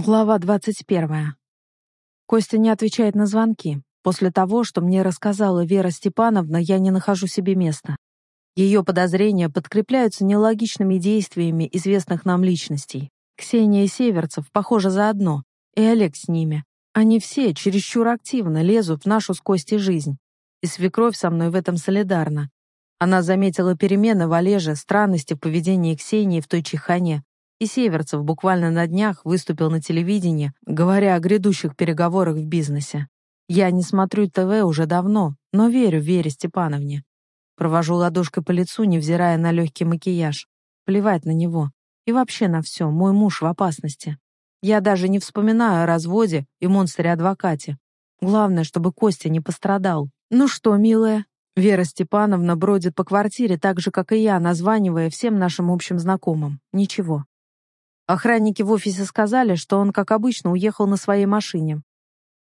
Глава 21. Костя не отвечает на звонки. После того, что мне рассказала Вера Степановна, я не нахожу себе места. Ее подозрения подкрепляются нелогичными действиями известных нам личностей. Ксения и Северцев, похоже, заодно, и Олег с ними. Они все чересчур активно лезут в нашу с Костей жизнь. И свекровь со мной в этом солидарна. Она заметила перемены в Олеже, странности в поведении Ксении в той чехане, и Северцев буквально на днях выступил на телевидении, говоря о грядущих переговорах в бизнесе. Я не смотрю ТВ уже давно, но верю Вере Степановне. Провожу ладошкой по лицу, невзирая на легкий макияж. Плевать на него. И вообще на все, мой муж в опасности. Я даже не вспоминаю о разводе и монстре-адвокате. Главное, чтобы Костя не пострадал. Ну что, милая? Вера Степановна бродит по квартире так же, как и я, названивая всем нашим общим знакомым. Ничего. Охранники в офисе сказали, что он, как обычно, уехал на своей машине.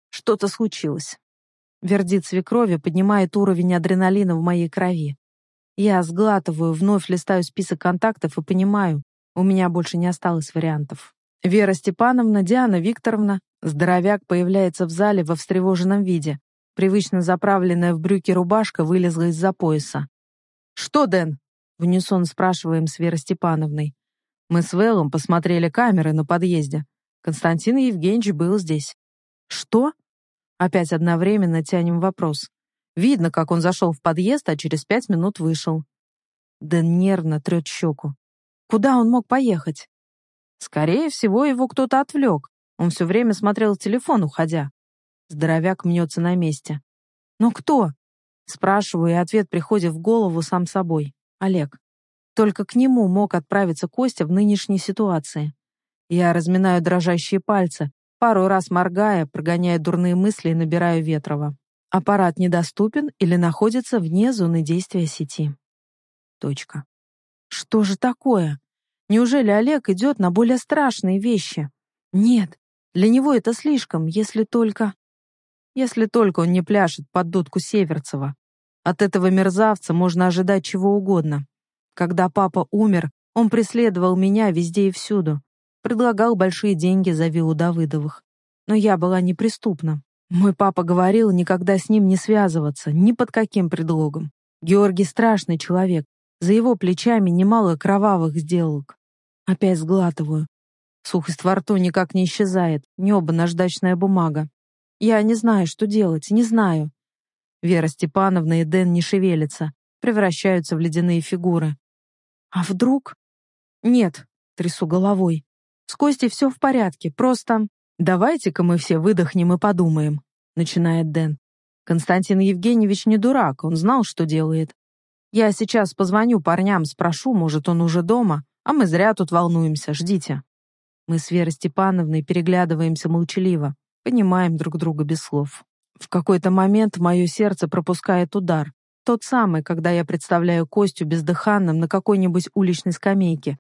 Что-то случилось. Вердит свекрови поднимает уровень адреналина в моей крови. Я сглатываю, вновь листаю список контактов и понимаю, у меня больше не осталось вариантов. Вера Степановна, Диана Викторовна, здоровяк появляется в зале во встревоженном виде. Привычно заправленная в брюки рубашка вылезла из-за пояса. «Что, Дэн?» — в унисон спрашиваем с Верой Степановной. Мы с Вэллом посмотрели камеры на подъезде. Константин Евгеньевич был здесь. Что? Опять одновременно тянем вопрос. Видно, как он зашел в подъезд, а через пять минут вышел. Дэн нервно трет щеку. Куда он мог поехать? Скорее всего, его кто-то отвлек. Он все время смотрел телефон, уходя. Здоровяк мнется на месте. «Но кто?» Спрашиваю, и ответ приходит в голову сам собой. Олег. Только к нему мог отправиться Костя в нынешней ситуации. Я разминаю дрожащие пальцы, пару раз моргая, прогоняя дурные мысли и набираю Ветрова. Аппарат недоступен или находится вне зоны действия сети. Точка. Что же такое? Неужели Олег идет на более страшные вещи? Нет, для него это слишком, если только... Если только он не пляшет под дудку Северцева. От этого мерзавца можно ожидать чего угодно. Когда папа умер, он преследовал меня везде и всюду. Предлагал большие деньги за виллу Давыдовых. Но я была неприступна. Мой папа говорил никогда с ним не связываться, ни под каким предлогом. Георгий страшный человек. За его плечами немало кровавых сделок. Опять сглатываю. Сухость во рту никак не исчезает. Небо наждачная бумага. Я не знаю, что делать, не знаю. Вера Степановна и Дэн не шевелятся, превращаются в ледяные фигуры. А вдруг? Нет, трясу головой. С Костей все в порядке, просто... Давайте-ка мы все выдохнем и подумаем, начинает Дэн. Константин Евгеньевич не дурак, он знал, что делает. Я сейчас позвоню парням, спрошу, может, он уже дома, а мы зря тут волнуемся, ждите. Мы с Верой Степановной переглядываемся молчаливо, понимаем друг друга без слов. В какой-то момент мое сердце пропускает удар. Тот самый, когда я представляю Костю бездыханным на какой-нибудь уличной скамейке.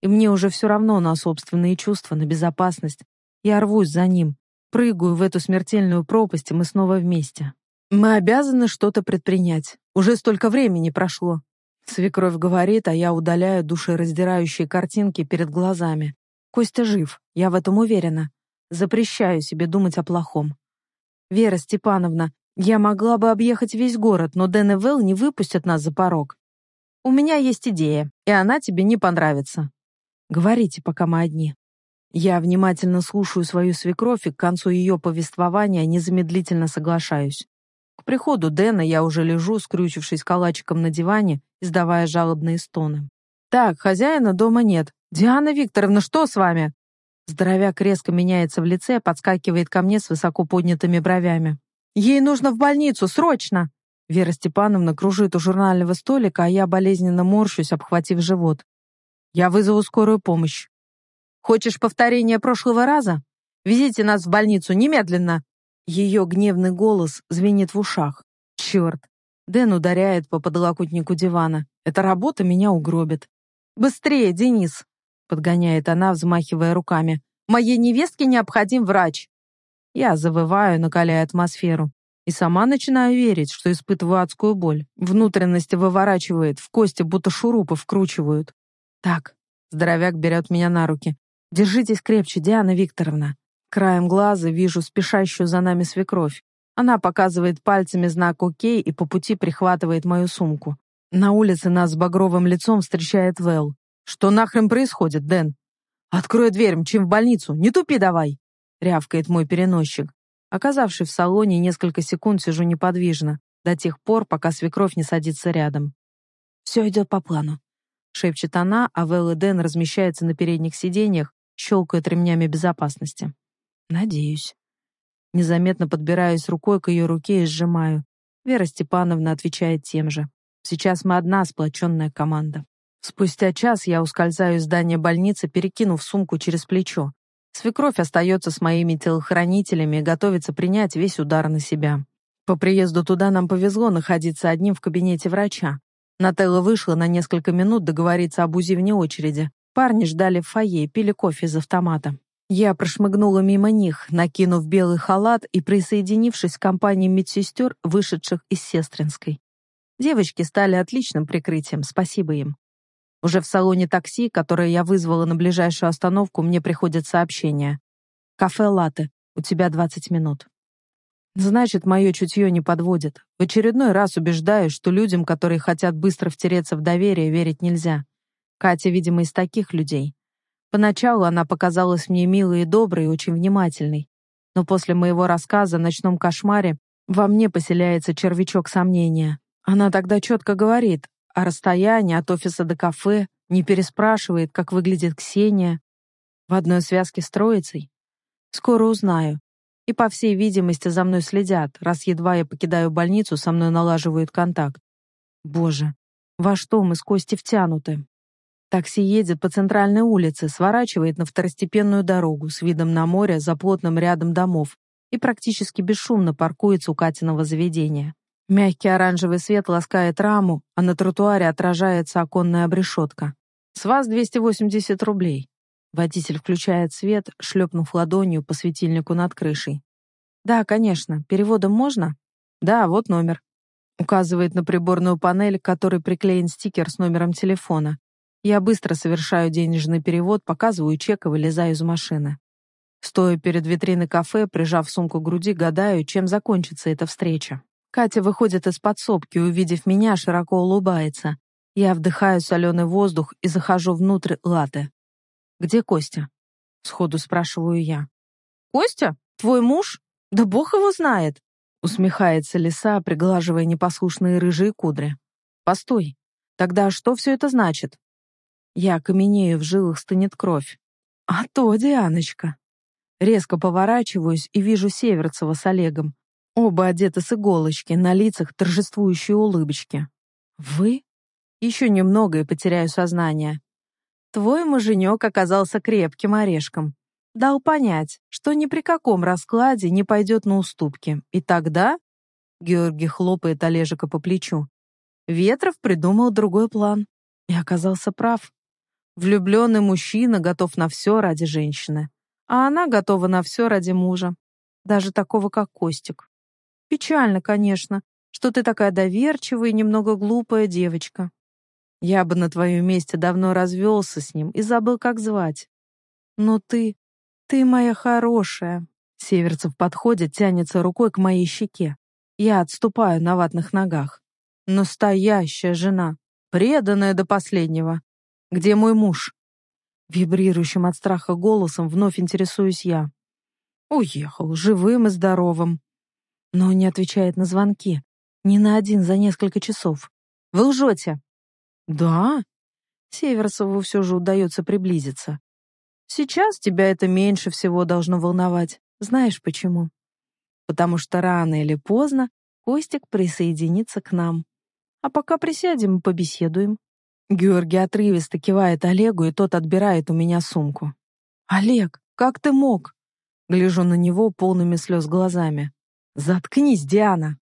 И мне уже все равно на собственные чувства, на безопасность. Я рвусь за ним, прыгаю в эту смертельную пропасть, и мы снова вместе. Мы обязаны что-то предпринять. Уже столько времени прошло. Свекровь говорит, а я удаляю душераздирающие картинки перед глазами. Костя жив, я в этом уверена. Запрещаю себе думать о плохом. Вера Степановна, я могла бы объехать весь город, но Дэн и Вэл не выпустят нас за порог. У меня есть идея, и она тебе не понравится. Говорите, пока мы одни. Я внимательно слушаю свою свекровь, и к концу ее повествования незамедлительно соглашаюсь. К приходу Дэна я уже лежу, скрючившись калачиком на диване, издавая жалобные стоны. «Так, хозяина дома нет. Диана Викторовна, что с вами?» Здоровяк резко меняется в лице, подскакивает ко мне с высоко поднятыми бровями. Ей нужно в больницу, срочно!» Вера Степановна кружит у журнального столика, а я болезненно морщусь, обхватив живот. «Я вызову скорую помощь». «Хочешь повторение прошлого раза? Везите нас в больницу немедленно!» Ее гневный голос звенит в ушах. «Черт!» Дэн ударяет по подлокотнику дивана. «Эта работа меня угробит». «Быстрее, Денис!» Подгоняет она, взмахивая руками. «Моей невестке необходим врач!» Я завываю, накаляя атмосферу. И сама начинаю верить, что испытываю адскую боль. Внутренности выворачивает, в кости будто шурупы вкручивают. Так, здоровяк берет меня на руки. Держитесь крепче, Диана Викторовна. Краем глаза вижу спешащую за нами свекровь. Она показывает пальцами знак «Окей» и по пути прихватывает мою сумку. На улице нас с багровым лицом встречает Вэл. «Что нахрен происходит, Дэн?» «Открой дверь, мчим в больницу! Не тупи давай!» — рявкает мой переносчик. Оказавшись в салоне, несколько секунд сижу неподвижно, до тех пор, пока свекровь не садится рядом. «Все идет по плану», — шепчет она, а Вэл и Дэн размещаются на передних сиденьях, щелкают ремнями безопасности. «Надеюсь». Незаметно подбираюсь рукой к ее руке и сжимаю. Вера Степановна отвечает тем же. Сейчас мы одна сплоченная команда. Спустя час я ускользаю из здания больницы, перекинув сумку через плечо. Свекровь остается с моими телохранителями и готовится принять весь удар на себя. По приезду туда нам повезло находиться одним в кабинете врача. Нателла вышла на несколько минут договориться об УЗИ вне очереди. Парни ждали в фойе, пили кофе из автомата. Я прошмыгнула мимо них, накинув белый халат и присоединившись к компании медсестер, вышедших из Сестринской. Девочки стали отличным прикрытием, спасибо им. Уже в салоне такси, которое я вызвала на ближайшую остановку, мне приходит сообщение. «Кафе Латте, у тебя 20 минут». Значит, мое чутье не подводит. В очередной раз убеждаюсь, что людям, которые хотят быстро втереться в доверие, верить нельзя. Катя, видимо, из таких людей. Поначалу она показалась мне милой и доброй, и очень внимательной. Но после моего рассказа о ночном кошмаре во мне поселяется червячок сомнения. Она тогда четко говорит о расстоянии от офиса до кафе, не переспрашивает, как выглядит Ксения. В одной связке с троицей. Скоро узнаю. И, по всей видимости, за мной следят, раз едва я покидаю больницу, со мной налаживают контакт. Боже, во что мы с Костей втянуты? Такси едет по центральной улице, сворачивает на второстепенную дорогу с видом на море за плотным рядом домов и практически бесшумно паркуется у Катиного заведения. Мягкий оранжевый свет ласкает раму, а на тротуаре отражается оконная обрешетка. «С вас 280 рублей». Водитель включает свет, шлепнув ладонью по светильнику над крышей. «Да, конечно. Переводом можно?» «Да, вот номер». Указывает на приборную панель, к которой приклеен стикер с номером телефона. Я быстро совершаю денежный перевод, показываю чек и вылезаю из машины. Стоя перед витриной кафе, прижав сумку к груди, гадаю, чем закончится эта встреча. Катя выходит из подсобки, увидев меня, широко улыбается. Я вдыхаю соленый воздух и захожу внутрь латы. «Где Костя?» — сходу спрашиваю я. «Костя? Твой муж? Да бог его знает!» — усмехается лиса, приглаживая непослушные рыжие кудри. «Постой. Тогда что все это значит?» Я каменею, в жилах стынет кровь. А то, Дианочка. Резко поворачиваюсь и вижу Северцева с Олегом. Оба одеты с иголочки, на лицах торжествующие улыбочки. «Вы?» Еще немного и потеряю сознание. Твой муженек оказался крепким орешком. Дал понять, что ни при каком раскладе не пойдет на уступки. И тогда... Георгий хлопает Олежика по плечу. Ветров придумал другой план. И оказался прав. Влюбленный мужчина готов на все ради женщины, а она готова на все ради мужа, даже такого, как Костик. Печально, конечно, что ты такая доверчивая и немного глупая девочка. Я бы на твоем месте давно развелся с ним и забыл, как звать. Но ты, ты моя хорошая. Северцев подходит, тянется рукой к моей щеке. Я отступаю на ватных ногах. Настоящая жена, преданная до последнего. Где мой муж?» Вибрирующим от страха голосом вновь интересуюсь я. «Уехал, живым и здоровым». Но не отвечает на звонки. Ни на один за несколько часов. «Вы лжете?» «Да?» Северцеву все же удается приблизиться. «Сейчас тебя это меньше всего должно волновать. Знаешь почему?» «Потому что рано или поздно Костик присоединится к нам. А пока присядем и побеседуем. Георгий отрывисто кивает Олегу, и тот отбирает у меня сумку. «Олег, как ты мог?» Гляжу на него полными слез глазами. «Заткнись, Диана!»